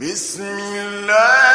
بسم الله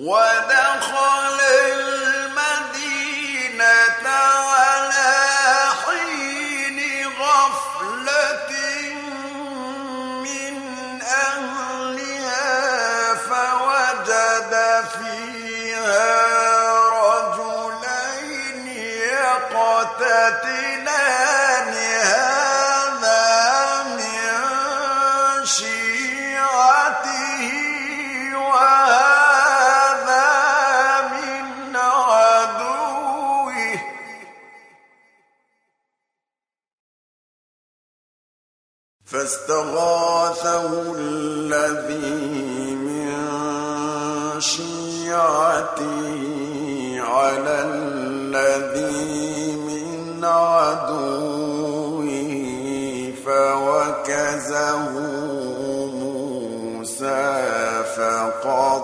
ودخل قال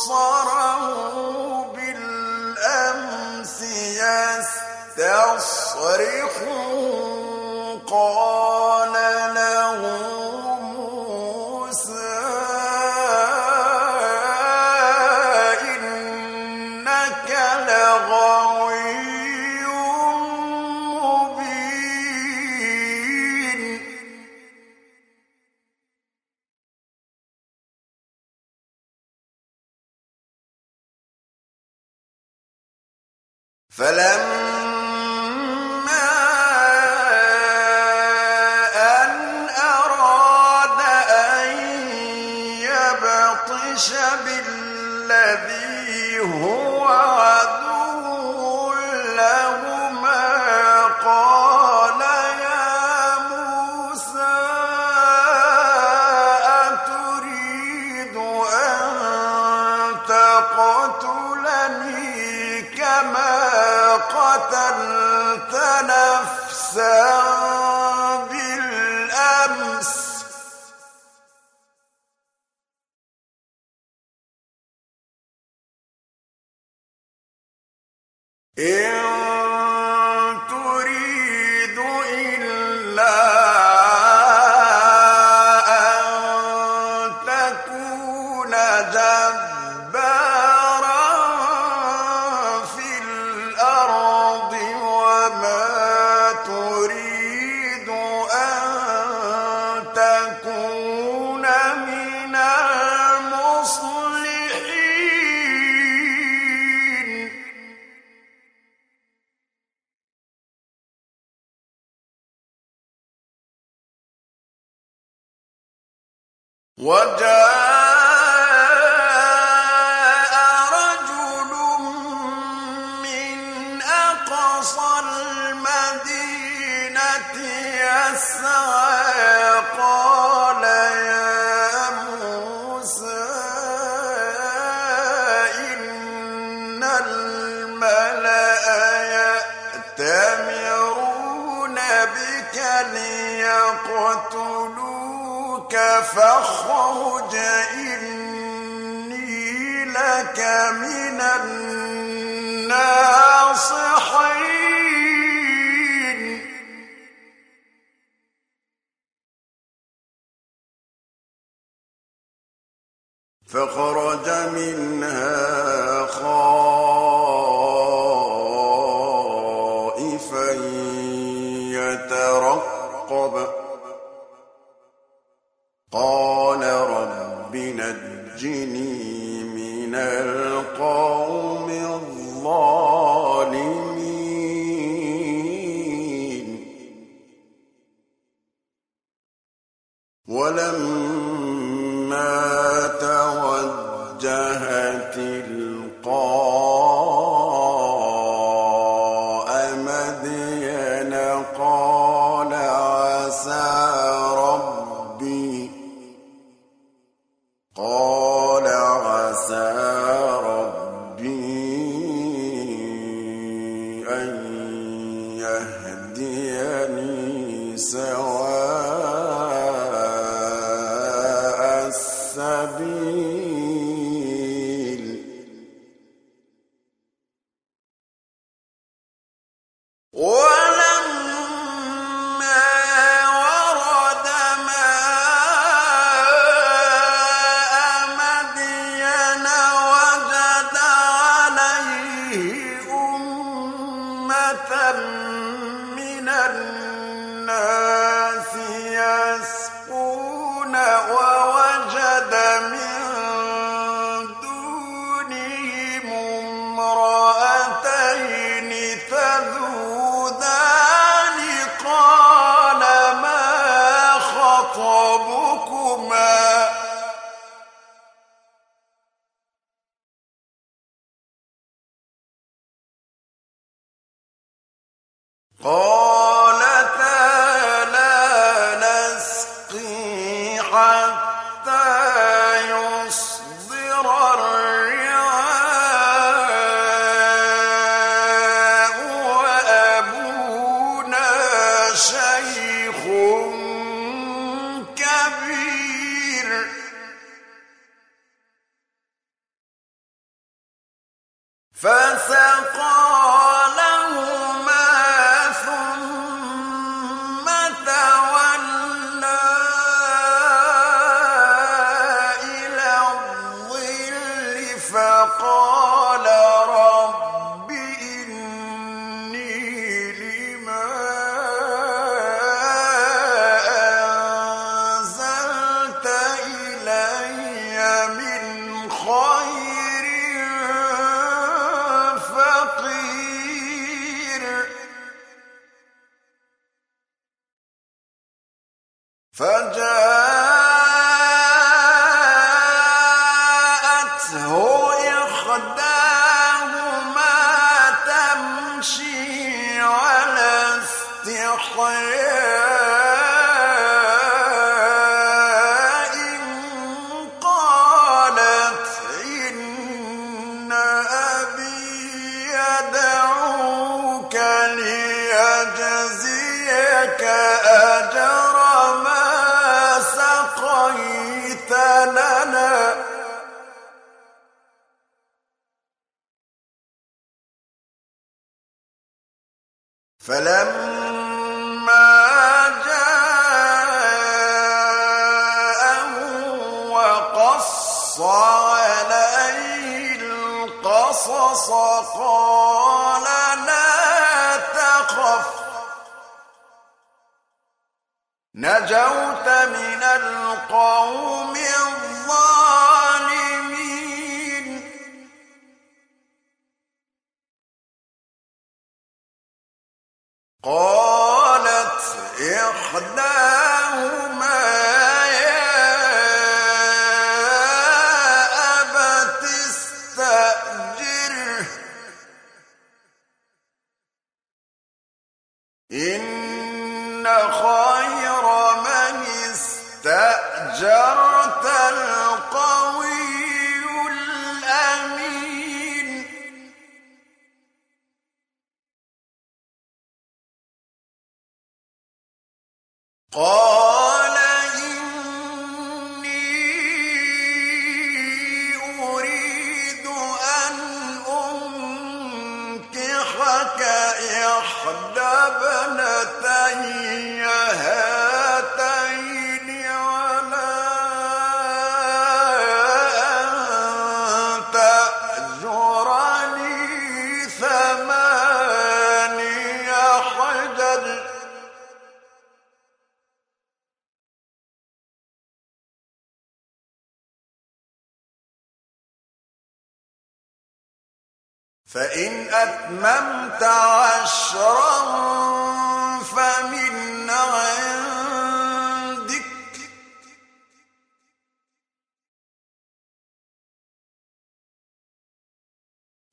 بصره بالأمس يستصرخ قال فخرج منها خائفا يترقب. قال رب نجني من الأرض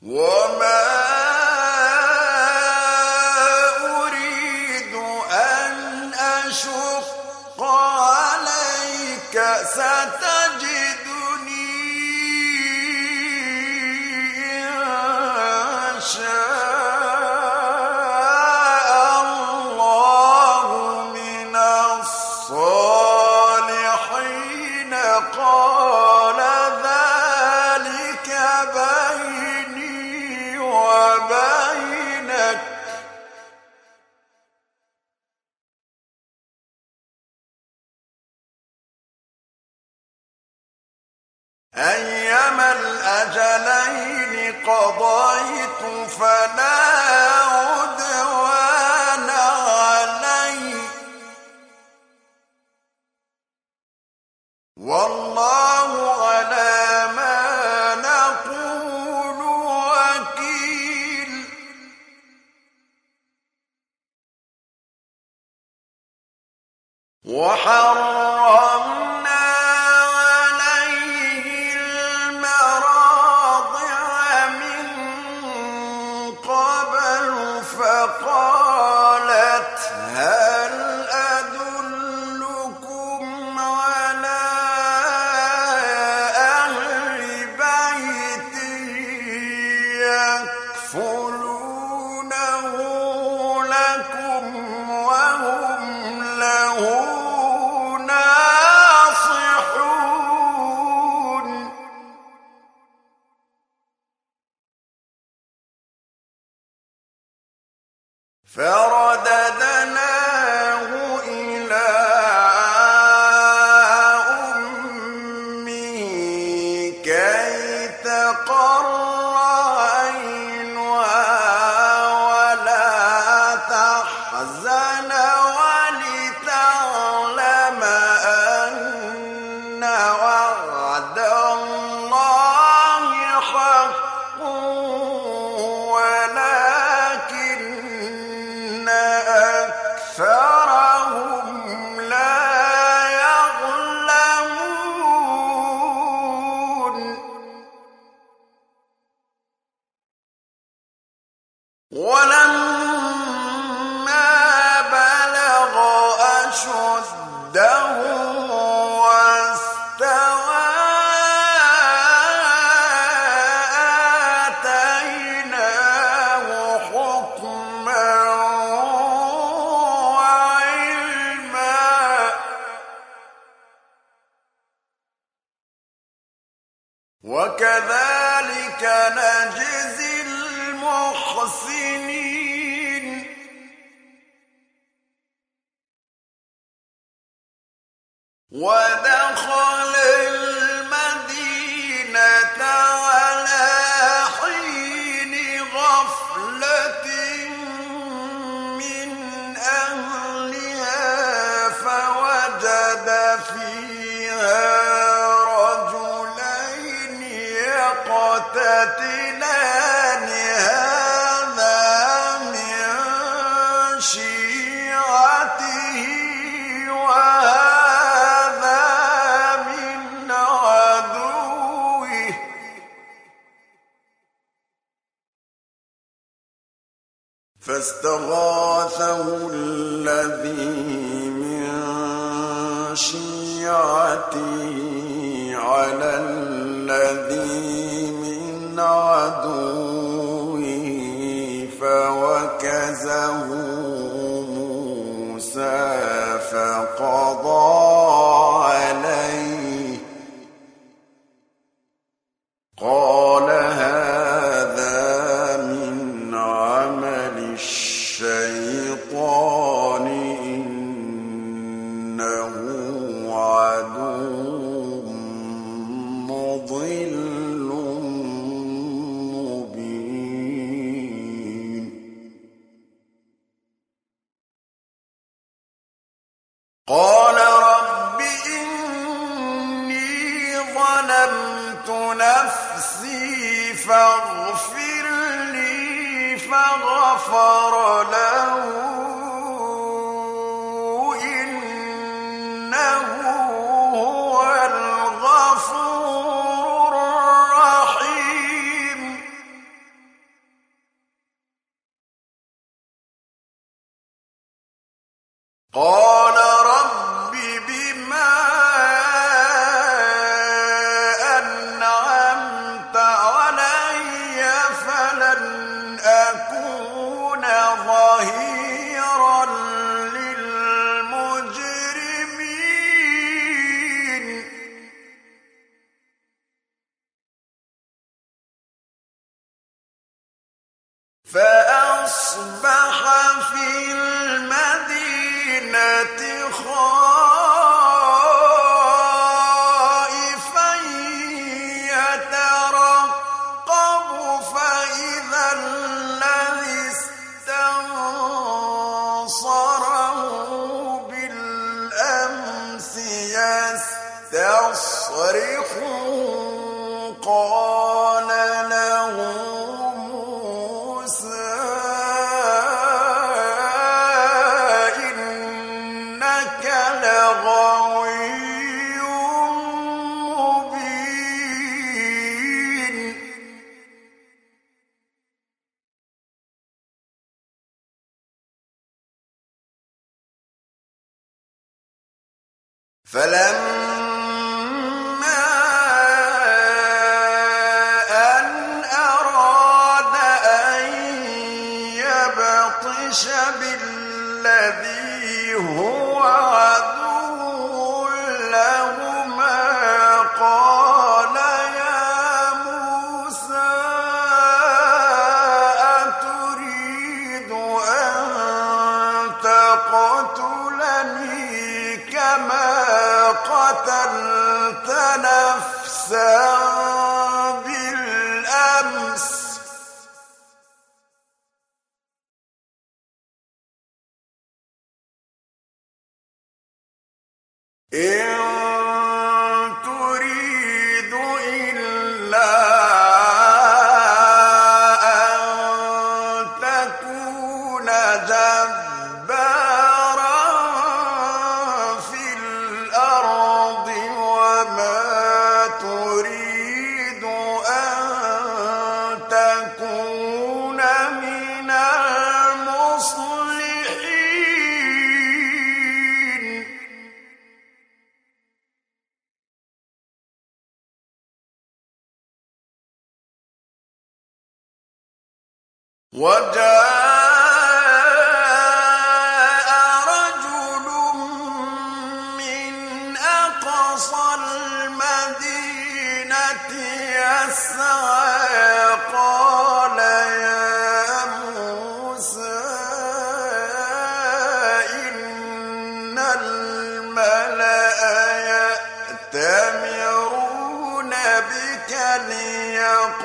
وما وَشُدَّهُ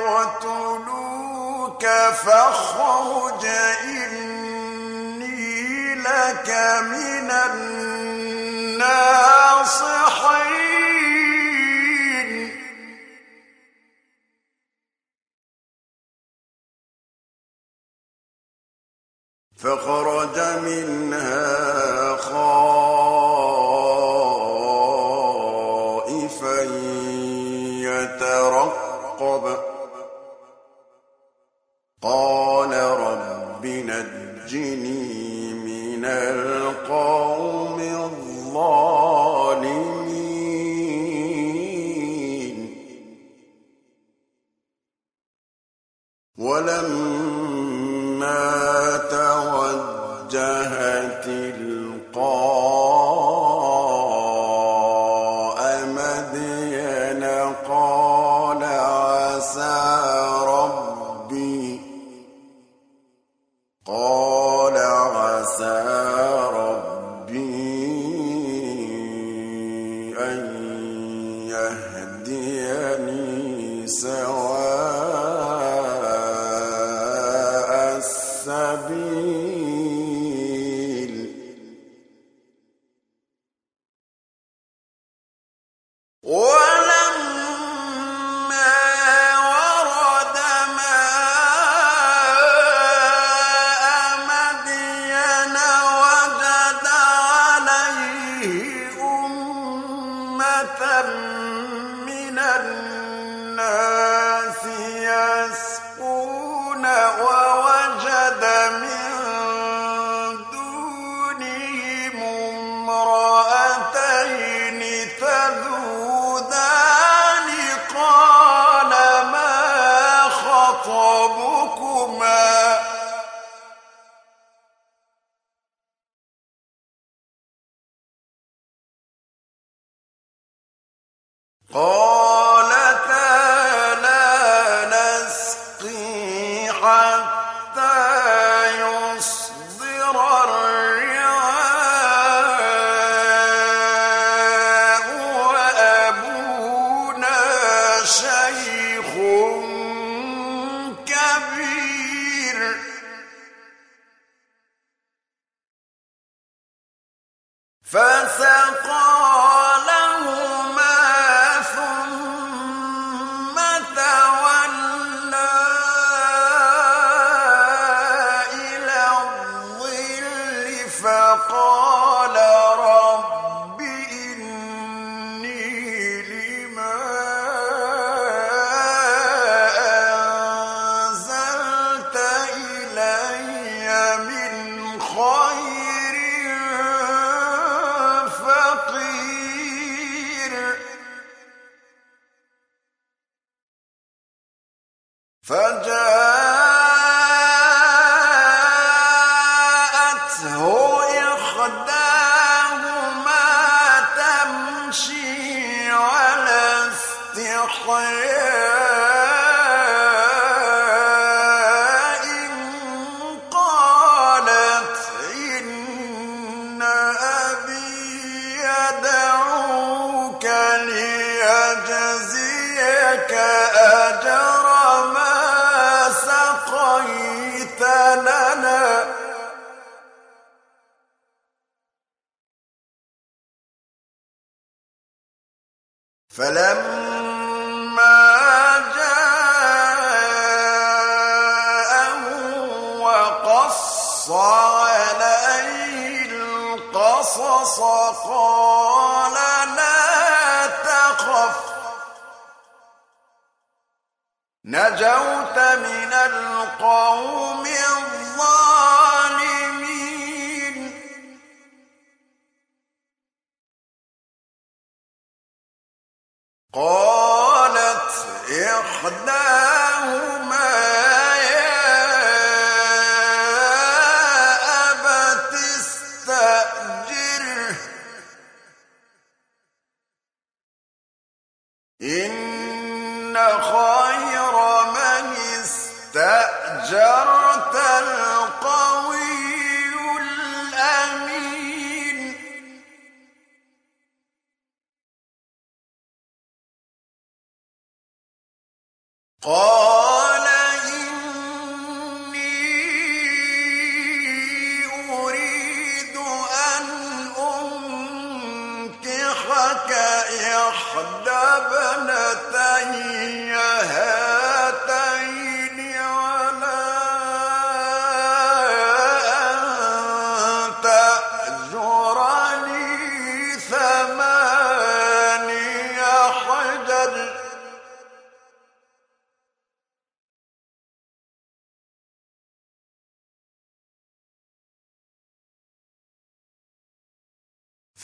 ليقتلوك فاخرج إني لك من الناصحين. فخرج فسقى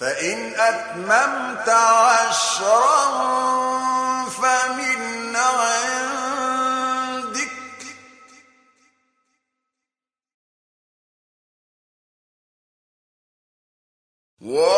فإن أتممت عشرا فمن عندك. وما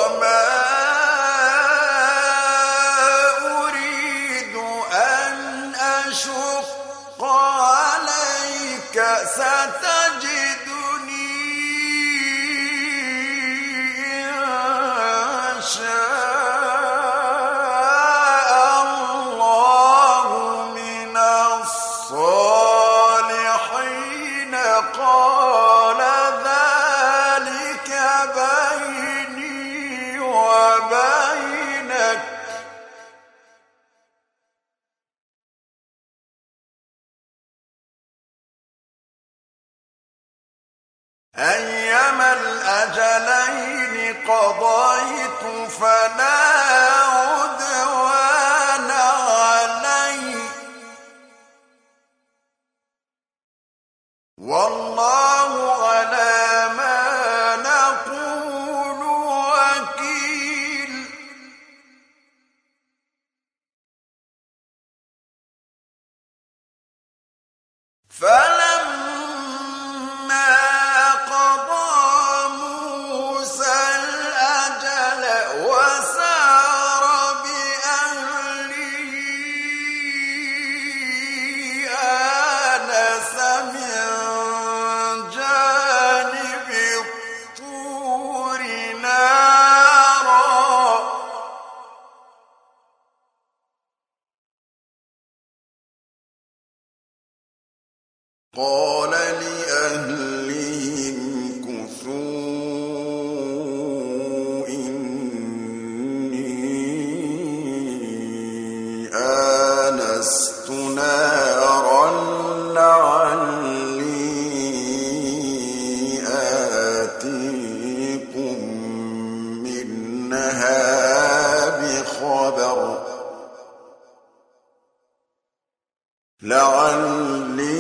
لعلي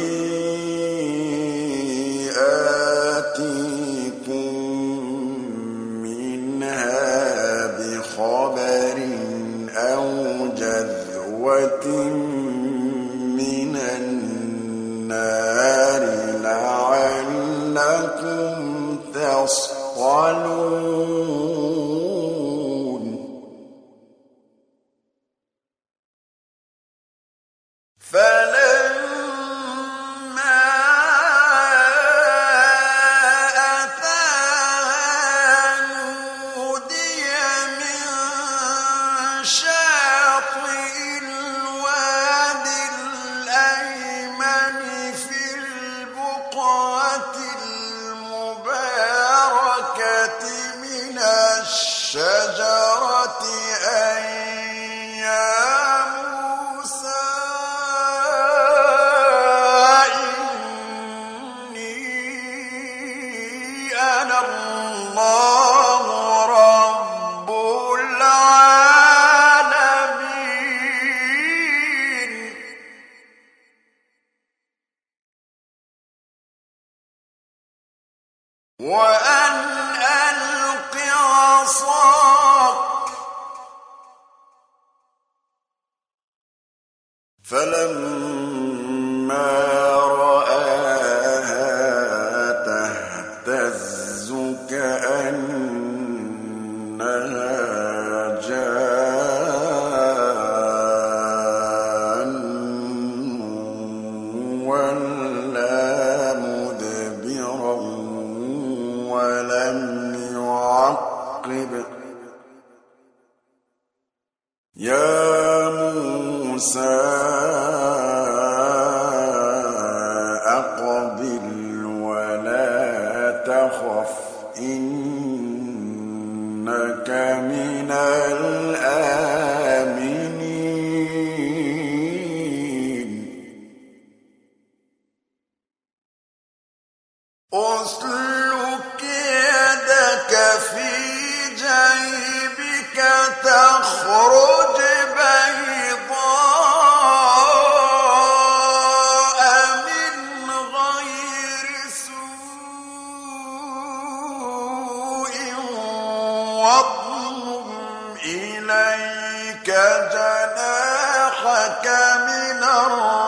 من الرهب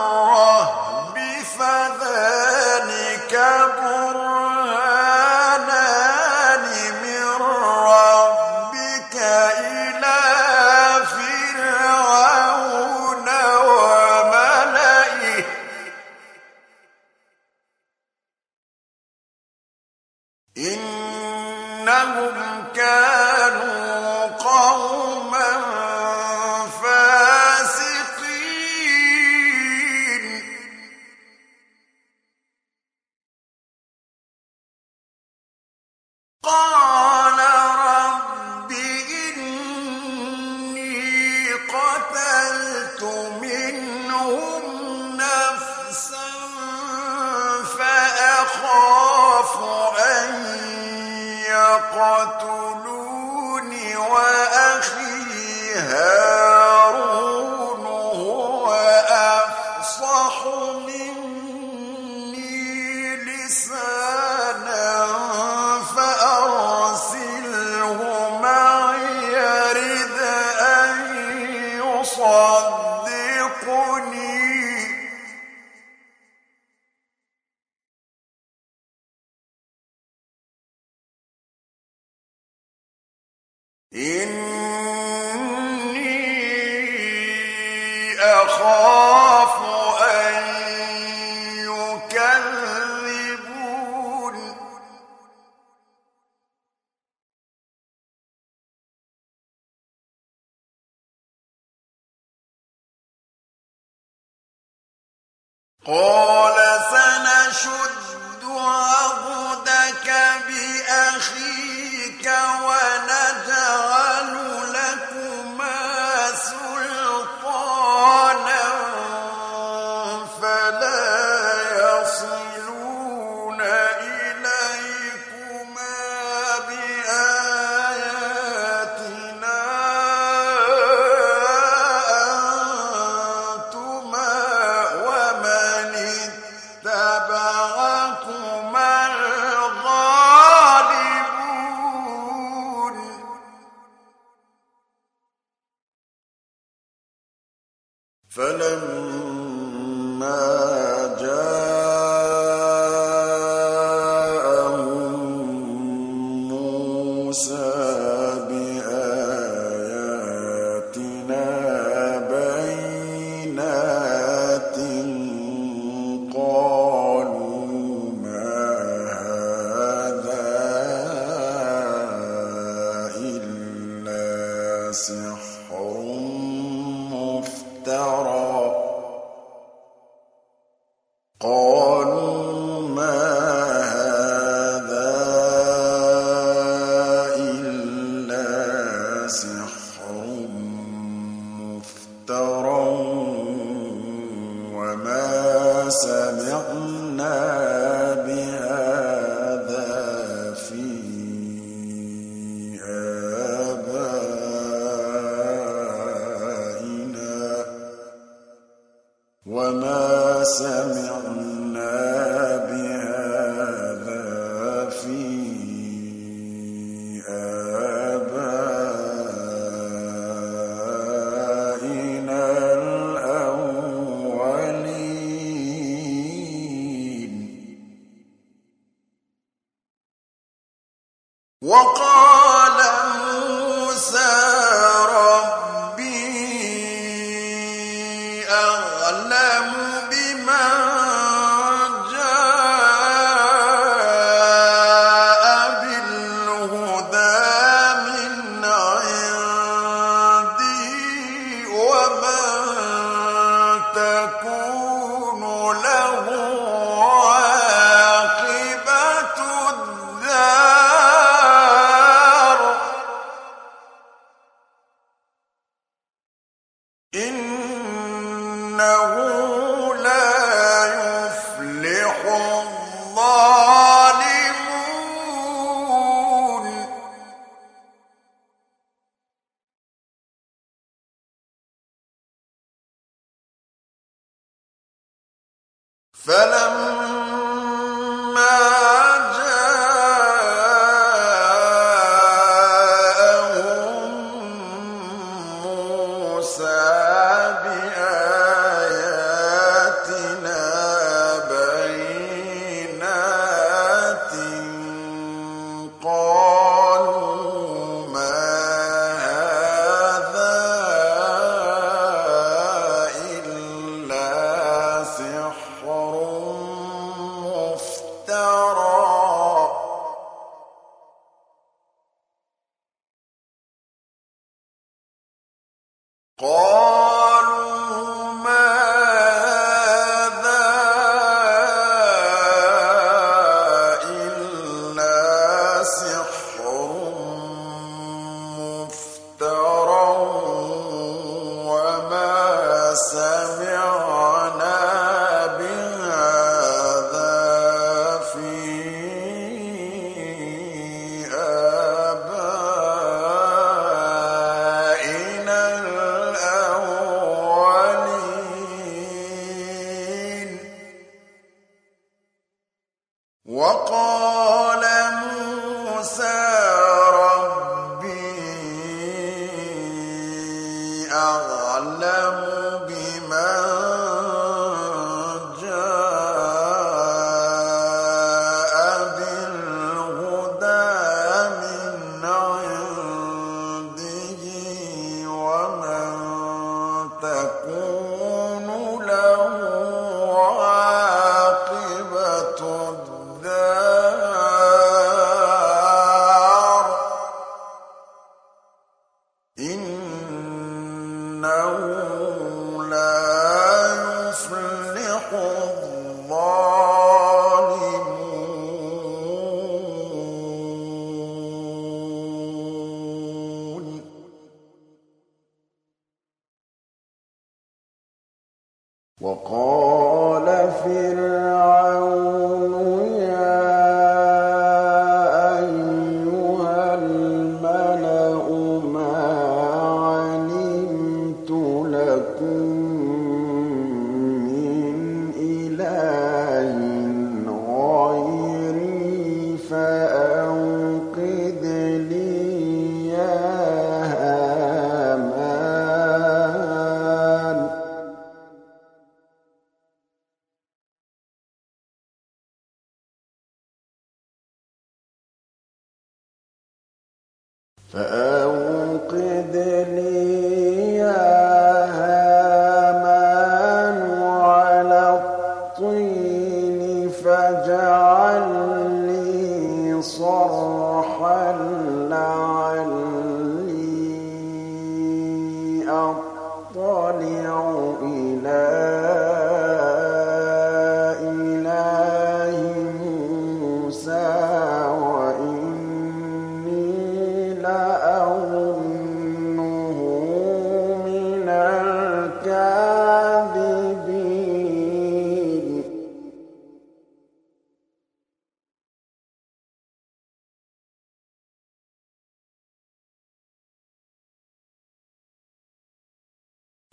قال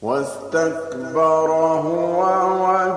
كان عاقبة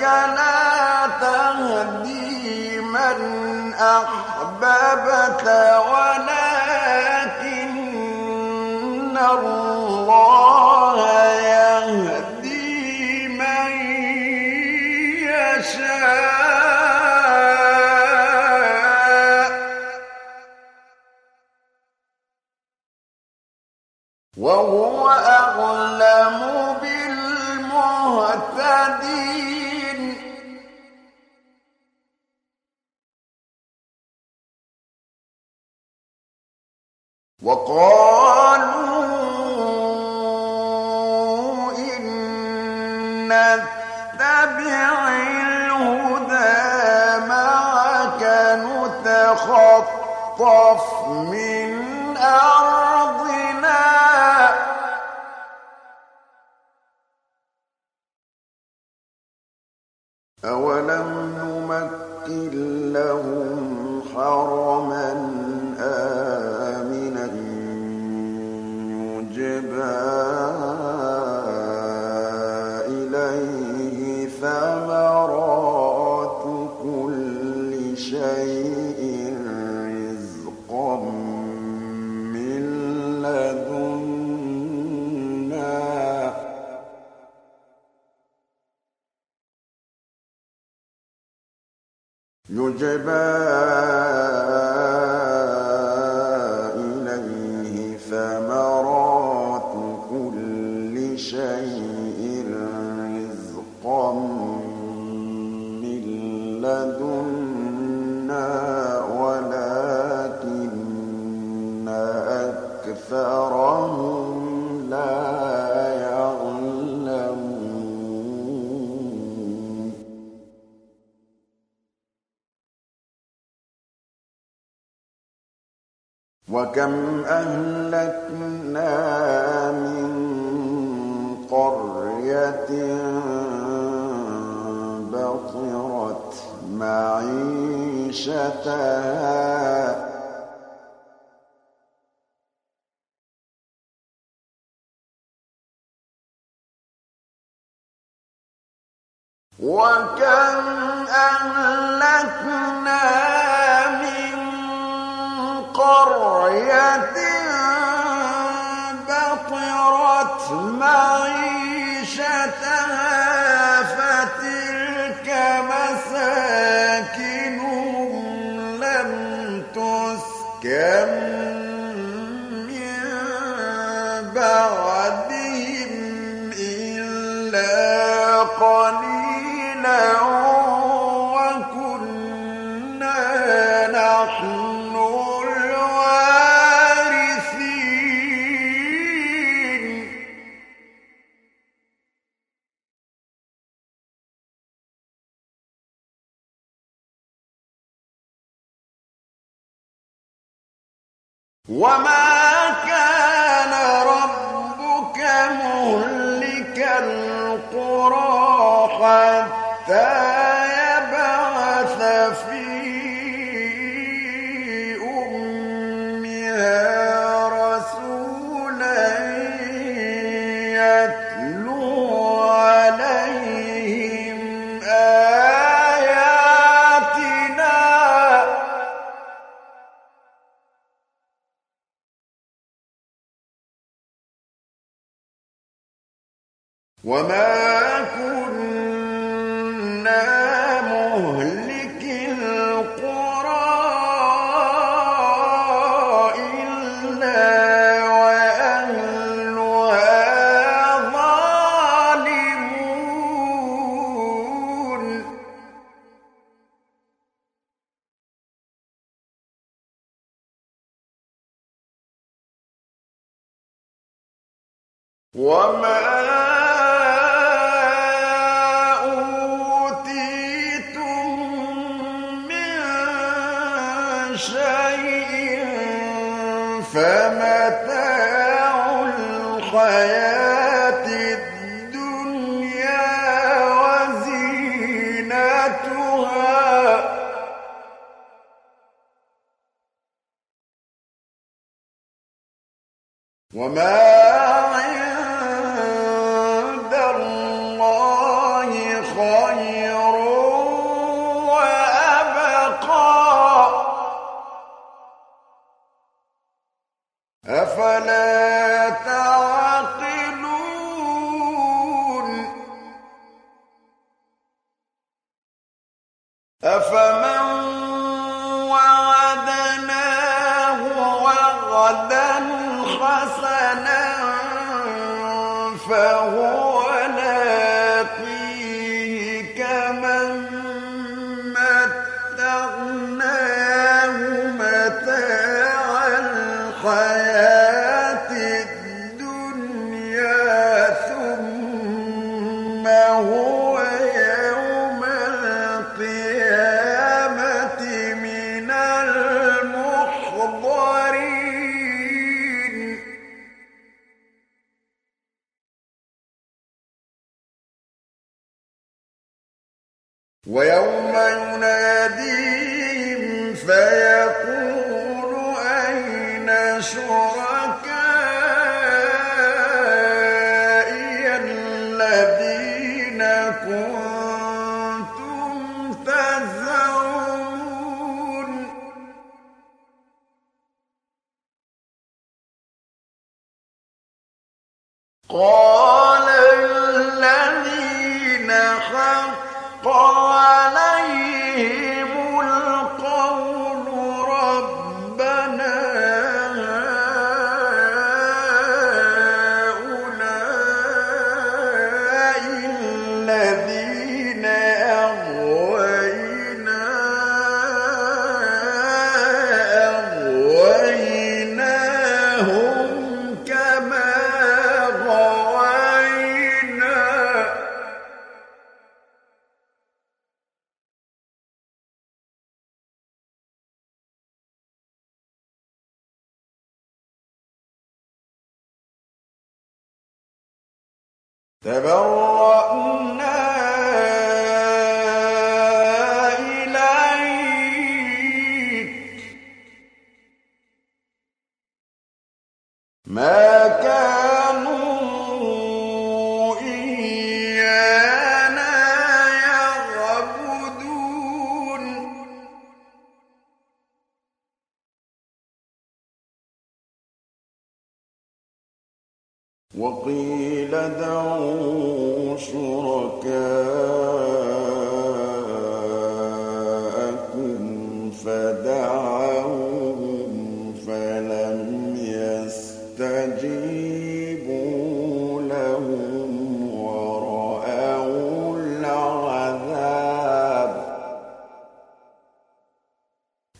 لَا تَهْدِي مَنْ أَحْبَبْتَ وَلَٰكِنَّ اللَّهَ قَرْيَةٍ بَطِرَتْ مَعِيشَتَهَا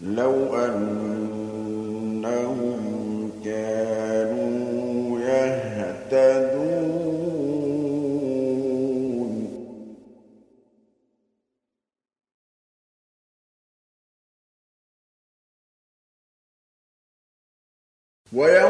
لو أنهم كانوا يهتدون. ويوم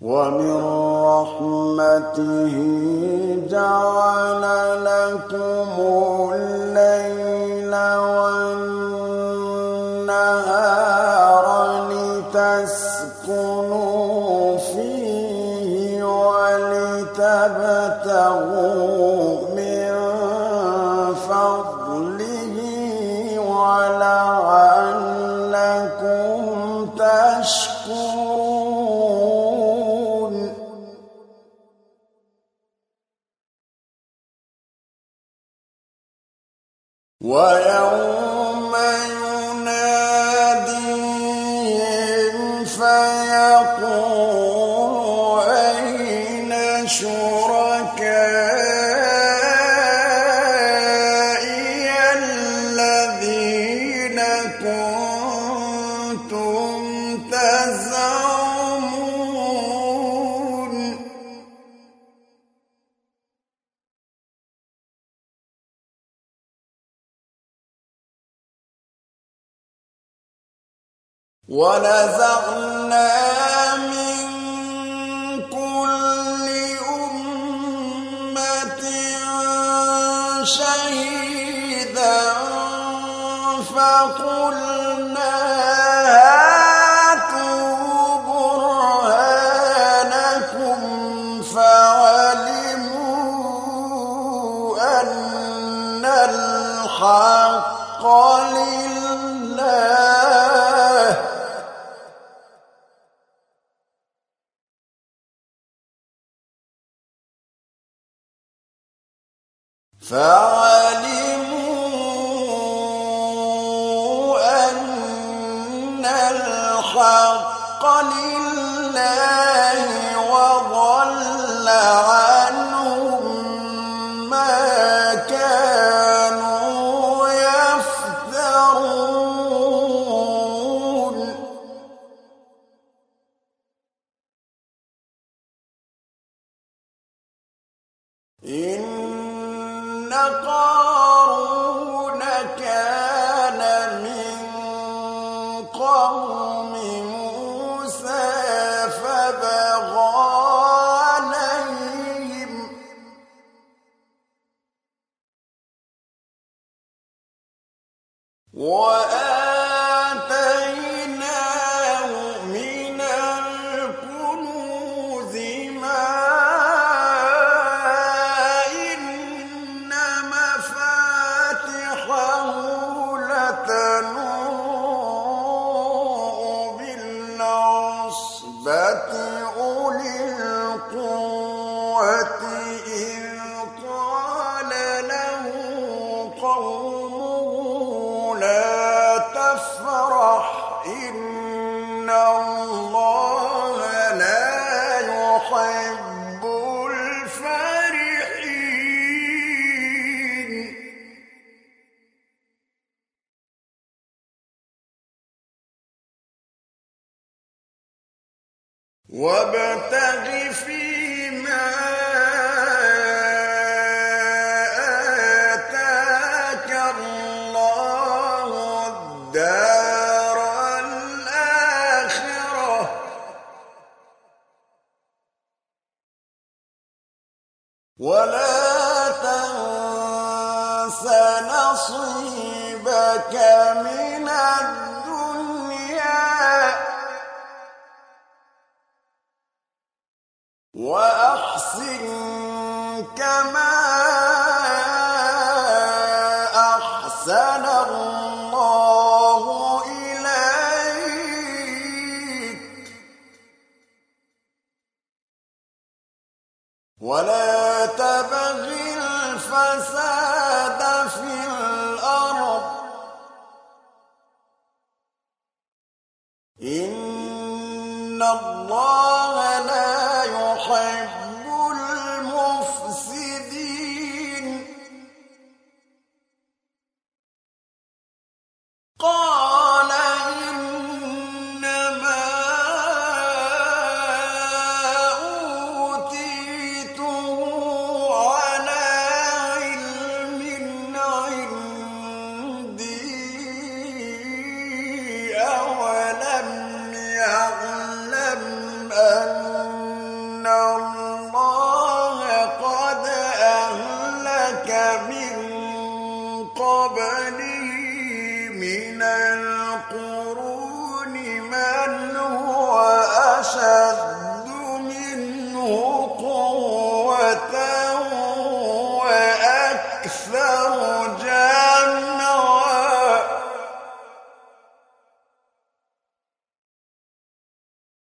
وَمِن رَّحْمَتِهِ جَعَلَ لَكُمُ